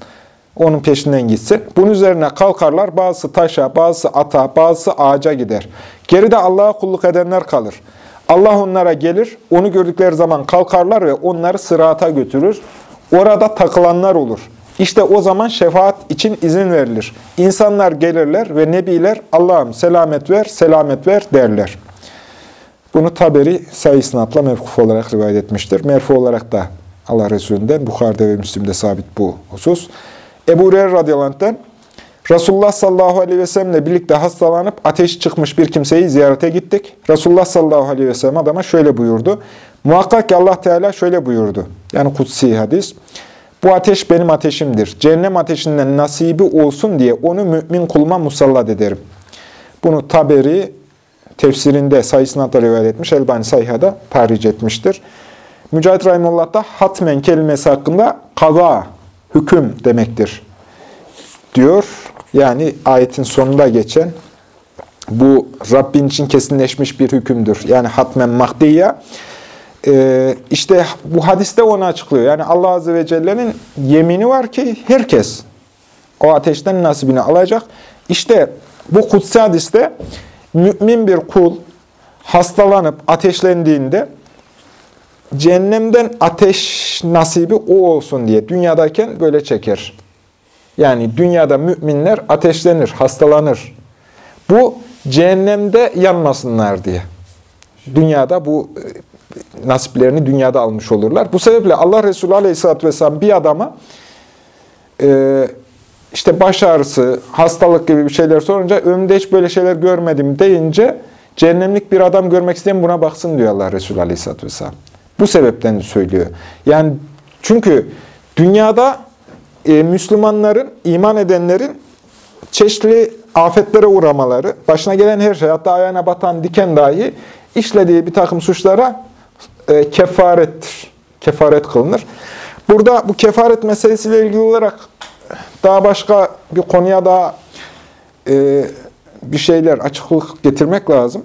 Onun peşinden gitsin. Bunun üzerine kalkarlar. Bazısı taşa, bazısı ata, bazısı ağaca gider. Geride Allah'a kulluk edenler kalır. Allah onlara gelir. Onu gördükleri zaman kalkarlar ve onları sırata götürür. Orada takılanlar olur. İşte o zaman şefaat için izin verilir. İnsanlar gelirler ve nebiler Allah'ım selamet ver, selamet ver derler. Bunu Taberi sayısınatla mevkuf olarak rivayet etmiştir. Merfu olarak da Allah Resulü'nden, Bukhari'de ve Müslim'de sabit bu husus. Ebu Hureyre radıyallahu Resulullah sallallahu aleyhi ve sellemle birlikte hastalanıp ateş çıkmış bir kimseyi ziyarete gittik. Resulullah sallallahu aleyhi ve sellem adama şöyle buyurdu. Muhakkak ki Allah Teala şöyle buyurdu. Yani kutsi hadis. Bu ateş benim ateşimdir. Cehennem ateşinden nasibi olsun diye onu mümin kuluma musallat ederim. Bunu Taberi tefsirinde sayısına da rivayet etmiş. Elbani sayhada tahric etmiştir. Mücahit Rahimullah da hatmen kelimesi hakkında kaza, hüküm demektir diyor. Yani ayetin sonunda geçen bu Rabbin için kesinleşmiş bir hükümdür. Yani hatmen mahdiyya. Ee, işte bu hadiste onu açıklıyor. Yani Allah Azze ve Celle'nin yemini var ki herkes o ateşten nasibini alacak. İşte bu kutsi hadiste mümin bir kul hastalanıp ateşlendiğinde cehennemden ateş nasibi o olsun diye dünyadayken böyle çeker. Yani dünyada müminler ateşlenir, hastalanır. Bu cehennemde yanmasınlar diye. Dünyada bu e, nasiplerini dünyada almış olurlar. Bu sebeple Allah Resulü Aleyhisselatü Vesselam bir adama e, işte baş ağrısı, hastalık gibi bir şeyler sorunca ömrümde hiç böyle şeyler görmedim deyince cehennemlik bir adam görmek isteyen buna baksın diyor Allah Resulü Aleyhisselatü Vesselam. Bu sebepten söylüyor. Yani çünkü dünyada e, Müslümanların, iman edenlerin çeşitli afetlere uğramaları, başına gelen her şey, hatta ayağına batan diken dahi işlediği bir takım suçlara e, kefarettir. Kefaret kılınır. Burada bu kefaret meselesiyle ilgili olarak daha başka bir konuya daha e, bir şeyler, açıklık getirmek lazım.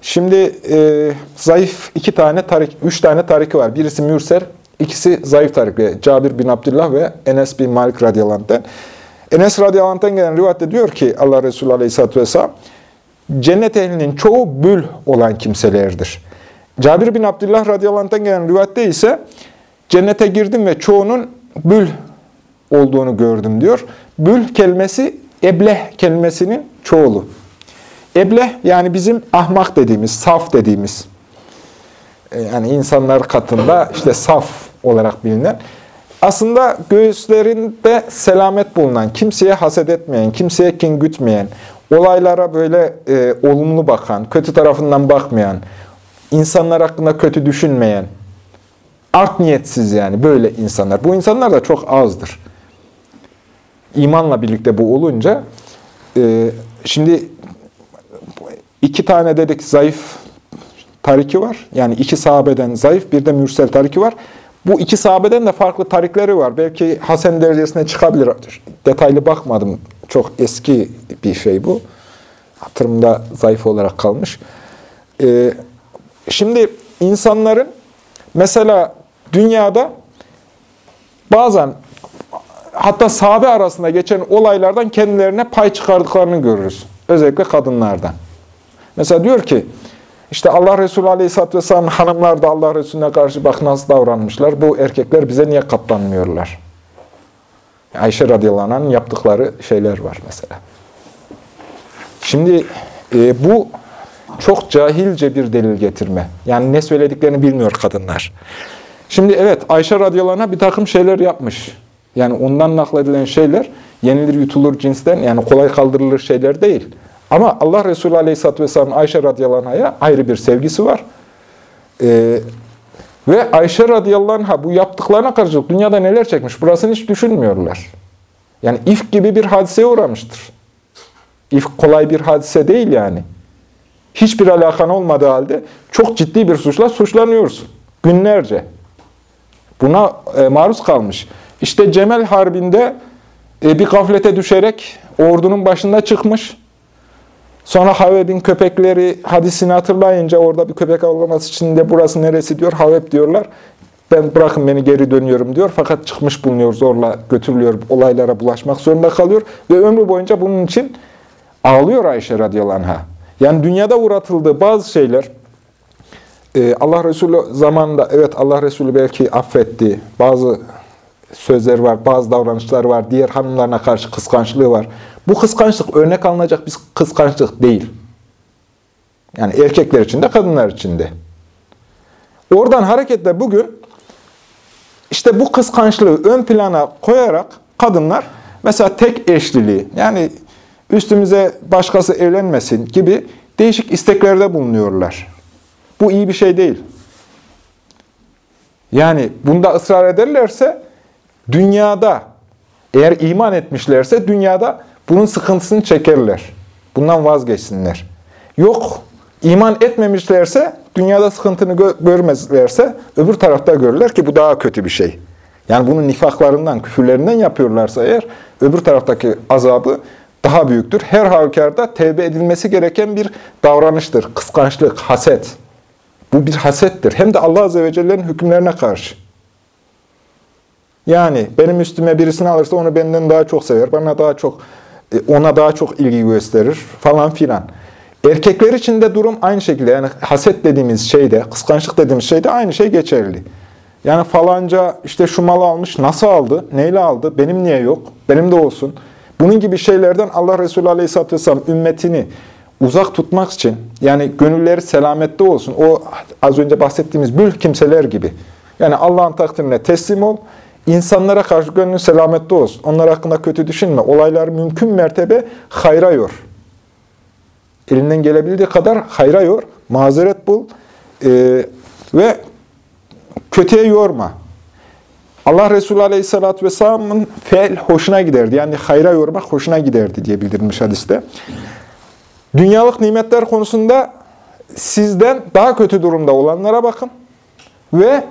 Şimdi e, zayıf iki tane tarik, üç tane tariki var. Birisi Mürser, ikisi zayıf tarik. Cabir bin Abdullah ve Enes bin Malik radıyallahu. Enes radıyallahu gelen rivayette diyor ki Allah Resulü aleyhisselatü vesselam, cennet ehlinin çoğu bül olan kimselerdir. Cabir bin Abdullah radıyallahu gelen rivayette ise cennete girdim ve çoğunun bül olduğunu gördüm diyor. Bül kelimesi ebleh kelimesinin çoğulu. Ebleh yani bizim ahmak dediğimiz, saf dediğimiz. E, yani insanlar katında işte saf olarak bilinen. Aslında göğüslerinde selamet bulunan, kimseye haset etmeyen, kimseye kin gütmeyen, olaylara böyle e, olumlu bakan, kötü tarafından bakmayan, insanlar hakkında kötü düşünmeyen, art niyetsiz yani böyle insanlar. Bu insanlar da çok azdır. İmanla birlikte bu olunca, e, şimdi iki tane dedik zayıf tariki var. Yani iki sahabeden zayıf, bir de mürsel tariki var. Bu iki sahabeden de farklı tarikleri var. Belki Hasan derecesine çıkabilir. Detaylı bakmadım. Çok eski bir şey bu. Hatırımda zayıf olarak kalmış. Ee, şimdi insanların mesela dünyada bazen hatta sahabe arasında geçen olaylardan kendilerine pay çıkardıklarını görürüz. Özellikle kadınlardan. Mesela diyor ki, işte Allah Resulü Aleyhisselatü Vesselam hanımlar da Allah Resulüne karşı bak nasıl davranmışlar. Bu erkekler bize niye katlanmıyorlar? Ayşe radıyallahu anh'ın yaptıkları şeyler var mesela. Şimdi e, bu çok cahilce bir delil getirme. Yani ne söylediklerini bilmiyor kadınlar. Şimdi evet Ayşe radıyallahu bir takım şeyler yapmış. Yani ondan nakledilen şeyler yenilir yutulur cinsten yani kolay kaldırılır şeyler değil. Ama Allah Resulü aleyhisselatü vesselam Ayşe radıyallahu ayrı bir sevgisi var. Ee, ve Ayşe radıyallahu anh'a bu yaptıklarına karşılık dünyada neler çekmiş burasını hiç düşünmüyorlar. Yani if gibi bir hadiseye uğramıştır. İf kolay bir hadise değil yani. Hiçbir alakan olmadığı halde çok ciddi bir suçla suçlanıyorsun. Günlerce. Buna e, maruz kalmış. İşte Cemel Harbi'nde e, bir gaflete düşerek ordunun başında çıkmış. Sonra Haveb'in köpekleri hadisini hatırlayınca orada bir köpek avlaması için de burası neresi diyor. Haveb diyorlar. Ben bırakın beni geri dönüyorum diyor. Fakat çıkmış bulunuyor zorla götürülüyor. Olaylara bulaşmak zorunda kalıyor. Ve ömrü boyunca bunun için ağlıyor Ayşe radıyallahu anh'a. Yani dünyada uğratıldığı bazı şeyler e, Allah Resulü zamanında evet Allah Resulü belki affetti. Bazı sözler var, bazı davranışlar var. Diğer hanımlarına karşı kıskançlığı var. Bu kıskançlık örnek alınacak bir kıskançlık değil. Yani erkekler için de kadınlar için de. Oradan hareketle bugün işte bu kıskançlığı ön plana koyarak kadınlar mesela tek eşliliği yani üstümüze başkası evlenmesin gibi değişik isteklerde bulunuyorlar. Bu iyi bir şey değil. Yani bunda ısrar ederlerse dünyada eğer iman etmişlerse dünyada bunun sıkıntısını çekerler. Bundan vazgeçsinler. Yok, iman etmemişlerse, dünyada sıkıntını gö görmezlerse öbür tarafta görürler ki bu daha kötü bir şey. Yani bunu nifaklarından, küfürlerinden yapıyorlarsa eğer öbür taraftaki azabı daha büyüktür. Her halükarda tevbe edilmesi gereken bir davranıştır. Kıskançlık, haset. Bu bir hasettir. Hem de Allah Azze ve Celle'nin hükümlerine karşı. Yani benim üstüme birisini alırsa onu benden daha çok sever, bana daha çok e, ona daha çok ilgi gösterir falan filan. Erkekler için de durum aynı şekilde. Yani haset dediğimiz şeyde, kıskançlık dediğimiz şeyde aynı şey geçerli. Yani falanca işte şu malı almış, nasıl aldı, neyle aldı, benim niye yok, benim de olsun. Bunun gibi şeylerden Allah Resulü Aleyhisselatü Vesselam ümmetini uzak tutmak için, yani gönülleri selamette olsun, o az önce bahsettiğimiz bül kimseler gibi. Yani Allah'ın takdirine teslim ol, insanlara karşı gönlün selamette olsun. Onlar hakkında kötü düşünme. Olaylar mümkün mertebe hayra yor. Elinden gelebildiği kadar hayra yor, mazeret bul ee, ve kötüye yorma. Allah Resulü Aleyhisselatü Vesselam'ın fel hoşuna giderdi. Yani hayra yormak hoşuna giderdi diye bildirilmiş hadiste. Dünyalık nimetler konusunda sizden daha kötü durumda olanlara bakın ve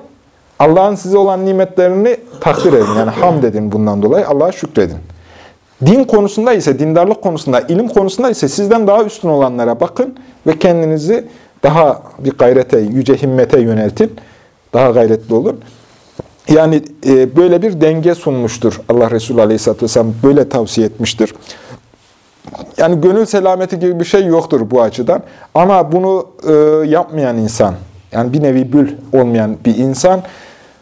Allah'ın size olan nimetlerini takdir edin. Yani hamd edin bundan dolayı. Allah'a şükredin. Din konusunda ise, dindarlık konusunda, ilim konusunda ise sizden daha üstün olanlara bakın ve kendinizi daha bir gayrete, yüce himmete yöneltin. Daha gayretli olun. Yani e, böyle bir denge sunmuştur Allah Resulü Aleyhisselatü Vesselam. Böyle tavsiye etmiştir. Yani gönül selameti gibi bir şey yoktur bu açıdan. Ama bunu e, yapmayan insan, yani bir nevi bül olmayan bir insan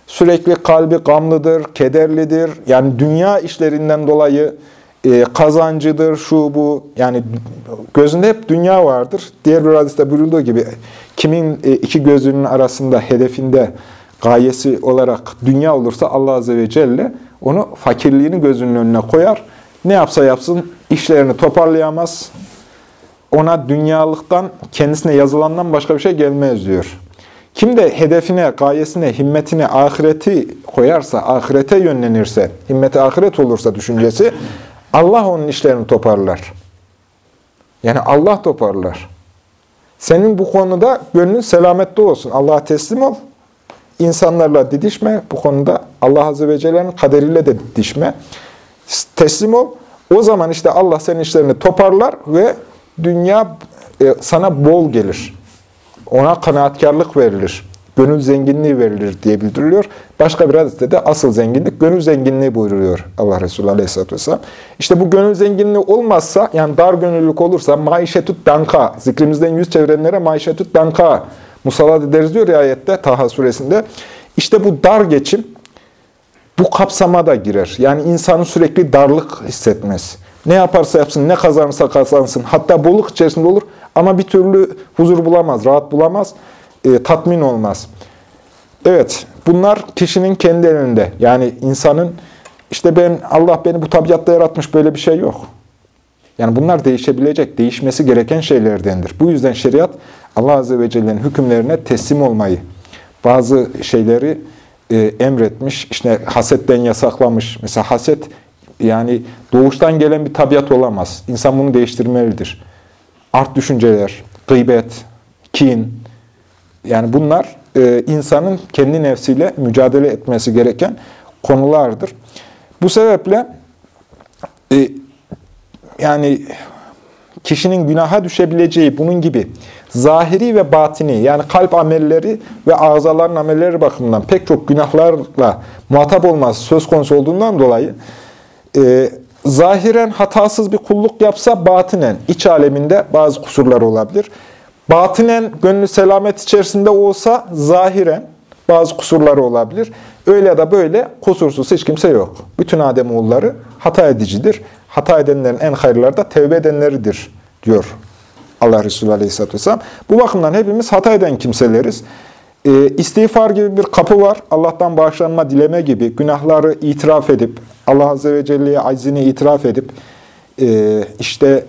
sürekli kalbi gamlıdır, kederlidir. Yani dünya işlerinden dolayı e, kazancıdır, şu bu. Yani gözünde hep dünya vardır. Diğer bir hadiste buyurulduğu gibi kimin e, iki gözünün arasında, hedefinde, gayesi olarak dünya olursa Allah Azze ve Celle onu fakirliğini gözünün önüne koyar. Ne yapsa yapsın işlerini toparlayamaz. Ona dünyalıktan, kendisine yazılandan başka bir şey gelmez diyor. Kim de hedefine, gayesine, himmetine, ahireti koyarsa, ahirete yönlenirse, himmeti ahiret olursa düşüncesi, Allah onun işlerini toparlar. Yani Allah toparlar. Senin bu konuda gönlün selamette olsun. Allah'a teslim ol. İnsanlarla didişme. Bu konuda Allah Azze ve Celle'nin kaderiyle de didişme. Teslim ol. O zaman işte Allah senin işlerini toparlar ve dünya e, sana bol gelir. Ona kanaatkarlık verilir. Gönül zenginliği verilir diye bildiriliyor. Başka bir hadiste de asıl zenginlik gönül zenginliği buyuruyor Allah Resulü Aleyhisselatü Vesselam. İşte bu gönül zenginliği olmazsa, yani dar gönüllülük olursa maişetüt danka, zikrimizden yüz çevirenlere maişetüt danka musallat ederiz diyor ya ayette Taha suresinde. İşte bu dar geçim bu kapsama da girer. Yani insanın sürekli darlık hissetmesi. Ne yaparsa yapsın, ne kazanırsa kazansın. Hatta bolluk içerisinde olur ama bir türlü huzur bulamaz, rahat bulamaz, e, tatmin olmaz. Evet, bunlar kişinin kendi elinde. Yani insanın, işte ben Allah beni bu tabiatta yaratmış böyle bir şey yok. Yani bunlar değişebilecek, değişmesi gereken şeylerdendir. Bu yüzden şeriat Allah Azze ve Celle'nin hükümlerine teslim olmayı, bazı şeyleri e, emretmiş, işte hasetten yasaklamış. Mesela haset yani doğuştan gelen bir tabiat olamaz. İnsan bunu değiştirmelidir. Art düşünceler, gıybet, kin, yani bunlar e, insanın kendi nefsiyle mücadele etmesi gereken konulardır. Bu sebeple e, yani kişinin günaha düşebileceği bunun gibi zahiri ve batini yani kalp amelleri ve ağzaların amelleri bakımından pek çok günahlarla muhatap olması söz konusu olduğundan dolayı e, zahiren hatasız bir kulluk yapsa batinen iç aleminde bazı kusurlar olabilir. Batinen gönlü selamet içerisinde olsa zahiren bazı kusurları olabilir. Öyle ya da böyle kusursuz hiç kimse yok. Bütün Ademoğulları hata edicidir. Hata edenlerin en hayırları da tevbe edenleridir diyor Allah Resulü Aleyhisselatü Vesselam. Bu bakımdan hepimiz hata eden kimseleriz. E, istiğfar gibi bir kapı var. Allah'tan bağışlanma dileme gibi günahları itiraf edip, Allah Azze ve Celle'ye aczini itiraf edip, e, işte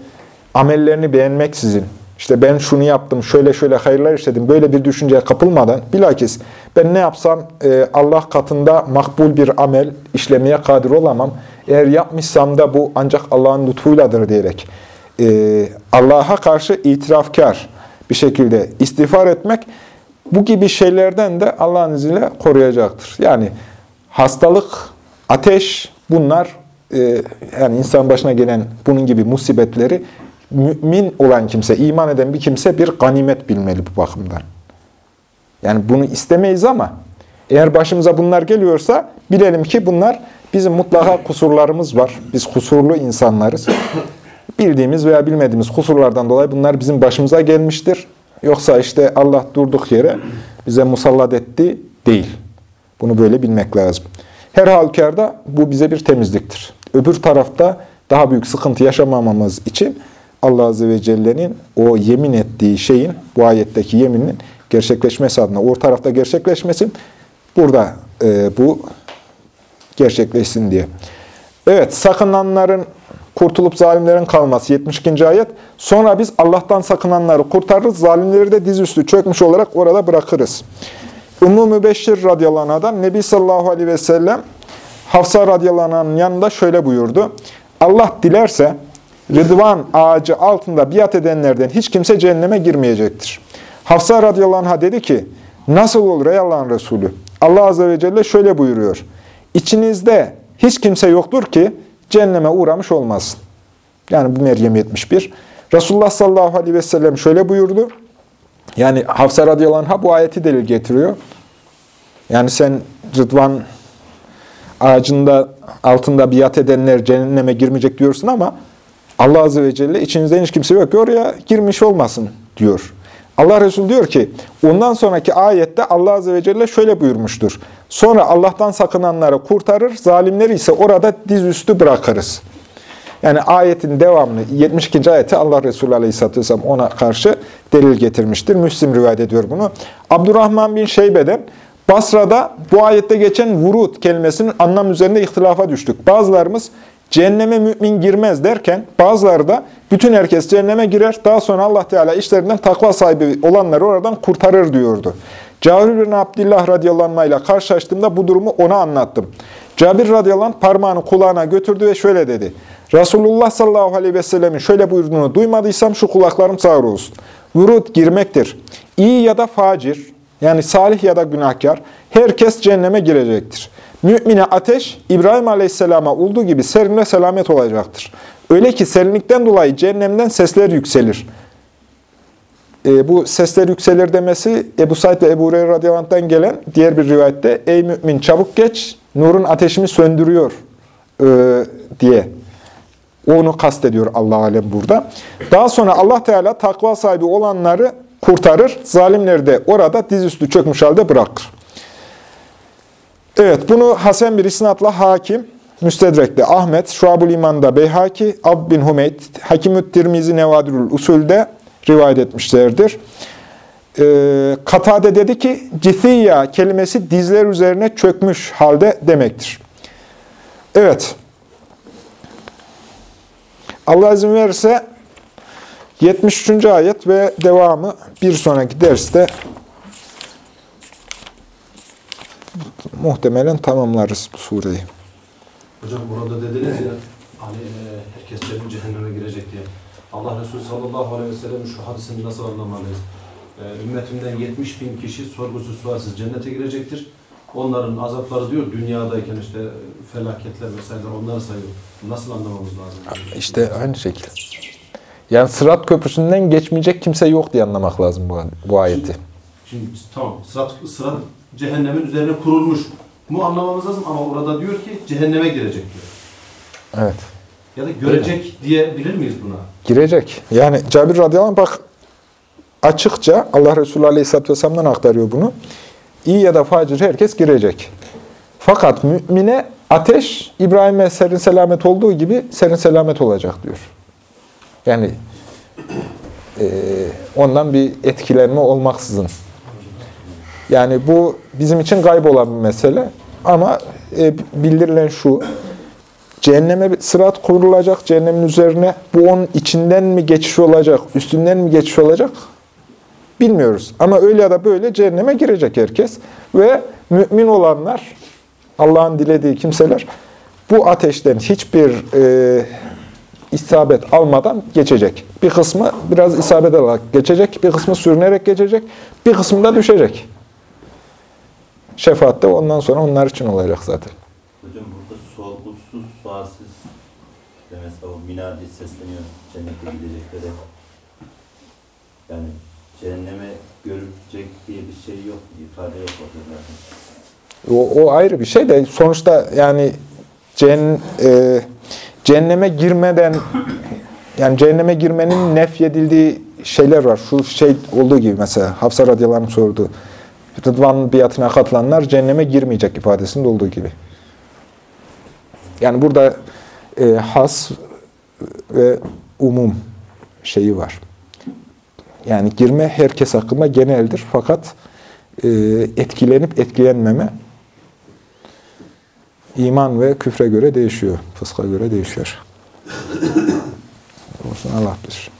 amellerini beğenmeksizin, işte ben şunu yaptım, şöyle şöyle hayırlar işledim, böyle bir düşünceye kapılmadan, bilakis ben ne yapsam e, Allah katında makbul bir amel işlemeye kadir olamam. Eğer yapmışsam da bu ancak Allah'ın lütfuyladır diyerek e, Allah'a karşı itirafkar bir şekilde istiğfar etmek, bu gibi şeylerden de Allah'ın izniyle koruyacaktır. Yani hastalık, ateş bunlar e, yani insan başına gelen bunun gibi musibetleri mümin olan kimse, iman eden bir kimse bir ganimet bilmeli bu bakımdan. Yani bunu istemeyiz ama eğer başımıza bunlar geliyorsa bilelim ki bunlar bizim mutlaka kusurlarımız var. Biz kusurlu insanlarız. Bildiğimiz veya bilmediğimiz kusurlardan dolayı bunlar bizim başımıza gelmiştir. Yoksa işte Allah durduk yere bize musallat etti değil. Bunu böyle bilmek lazım. Her halükarda bu bize bir temizliktir. Öbür tarafta daha büyük sıkıntı yaşamamamız için Allah Azze ve Celle'nin o yemin ettiği şeyin, bu ayetteki yeminin gerçekleşmesi adına, o tarafta gerçekleşmesin, burada e, bu gerçekleşsin diye. Evet, sakınanların kurtulup zalimlerin kalması 72. ayet. Sonra biz Allah'tan sakınanları kurtarırız, zalimleri de dizüstü çökmüş olarak orada bırakırız. Ümmü Mübeşşir radıyallahu anh'dan Nebi sallallahu aleyhi ve sellem Hafsa radıyallahu anh'ın yanında şöyle buyurdu. Allah dilerse Rıdvan ağacı altında biat edenlerden hiç kimse cehenneme girmeyecektir. Hafsa radıyallahu anh'a dedi ki, nasıl olur ey Allah'ın Resulü? Allah azze ve celle şöyle buyuruyor. İçinizde hiç kimse yoktur ki cehenneme uğramış olmasın. Yani bu Meryem 71. Resulullah sallallahu aleyhi ve sellem şöyle buyurdu. Yani Hafsa radıyallahu anh'a bu ayeti delil getiriyor. Yani sen Rıdvan ağacında altında biat edenler cehenneme girmeyecek diyorsun ama Allah Azze ve Celle içinizden hiç kimse yok ki oraya girmiş olmasın diyor. Allah Resulü diyor ki, ondan sonraki ayette Allah Azze ve Celle şöyle buyurmuştur. Sonra Allah'tan sakınanları kurtarır, zalimleri ise orada dizüstü bırakırız. Yani ayetin devamını, 72. ayeti Allah Resulü Aleyhisselatü Vesselam ona karşı delil getirmiştir. Müslim rivayet ediyor bunu. Abdurrahman bin Şeybe'den, Basra'da bu ayette geçen vurut kelimesinin anlam üzerinde ihtilafa düştük. Bazılarımız cehenneme mümin girmez derken bazıları da bütün herkes cehenneme girer. Daha sonra Allah Teala işlerinden takva sahibi olanları oradan kurtarır diyordu. Cabir bin Abdillah radıyallahu ile karşılaştığımda bu durumu ona anlattım. Cabir radıyallahu parmağını kulağına götürdü ve şöyle dedi. Resulullah sallallahu aleyhi ve sellemin şöyle buyurduğunu duymadıysam şu kulaklarım sağır olsun. Vurut girmektir. İyi ya da facir, yani salih ya da günahkar, herkes cehenneme girecektir. Mümine ateş, İbrahim Aleyhisselam'a olduğu gibi serinle selamet olacaktır. Öyle ki serinlikten dolayı cehennemden sesler yükselir. E, bu sesler yükselir demesi Ebu Said ve Ebu Hureyre radıyallahu gelen diğer bir rivayette ey mümin çabuk geç, nurun ateşimi söndürüyor e, diye. Onu kastediyor Allah alem burada. Daha sonra Allah Teala takva sahibi olanları kurtarır, zalimleri de orada dizüstü çökmüş halde bırakır. Evet, bunu Hasan bir isnatla hakim Müstedrek'te Ahmet, Şuab-ül İman'da Beyhaki, Ab bin Hümeyd, Hakim-ü Tirmizi Nevadirül Usul'de rivayet etmişlerdir. Ee, Katade dedi ki, Cithiyya kelimesi dizler üzerine çökmüş halde demektir. Evet. Allah izin verirse 73. ayet ve devamı bir sonraki derste muhtemelen tamamlarız bu sureyi. Hocam burada dediniz ya hani e, herkes cehennem- cehenneme girecek diye. Allah Resulü sallallahu aleyhi ve sellem şu hadisini nasıl anlamalıyız? E, ümmetimden 70 bin kişi sorgusuz sualsiz cennete girecektir. Onların azapları diyor dünyadayken işte felaketler vesaire onları sayıyor. Nasıl anlamamız lazım? İşte aynı şekilde. Yani Sırat Köprüsü'nden geçmeyecek kimse yok diye anlamak lazım bu, bu ayeti. Şimdi tamam sırat, sırat cehennemin üzerine kurulmuş mu anlamamız lazım ama orada diyor ki cehenneme girecek diyor. Evet. Ya da görecek diyebilir miyiz buna? Girecek. Yani Cabir radıyallahu anh bak açıkça Allah Resulü aleyhisselatü vesselam'dan aktarıyor bunu. İyi ya da facir herkes girecek. Fakat mümine ateş İbrahim'e serin selamet olduğu gibi serin selamet olacak diyor. Yani eee, ondan bir etkilenme olmaksızın. Yani bu bizim için kaybolan bir mesele. Ama e, bildirilen şu, cehenneme sırat kurulacak cehennemin üzerine. Bu onun içinden mi geçiş olacak, üstünden mi geçiş olacak bilmiyoruz. Ama öyle ya da böyle cehenneme girecek herkes. Ve mümin olanlar, Allah'ın dilediği kimseler bu ateşten hiçbir e, isabet almadan geçecek. Bir kısmı biraz isabet alarak geçecek, bir kısmı sürünerek geçecek, bir kısmı da düşecek. Şefaat de ondan sonra onlar için olacak zaten. Hocam burada sorgusuz, sualsiz mesela o minadi sesleniyor cennete gideceklere. Yani cehenneme görülecek diye bir şey yok, ifade yok orada zaten. O, o ayrı bir şey de sonuçta yani cehen, e, cehenneme girmeden yani cehenneme girmenin nefyedildiği şeyler var. Şu şey olduğu gibi mesela Hafsa radıyallahu anh sordu. Rıdvan'ın biatına katılanlar cehenneme girmeyecek ifadesinde olduğu gibi. Yani burada e, has ve umum şeyi var. Yani girme herkes hakkında geneldir. Fakat e, etkilenip etkilenmeme iman ve küfre göre değişiyor. Fıska göre değişiyor. Allah bilir.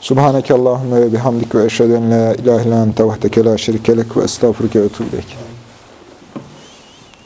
Subhaneke Allahümme ve bihamdik ve eşhedü en la ilahe illa ente vahdeke la şerike lek ve estağfurke ve.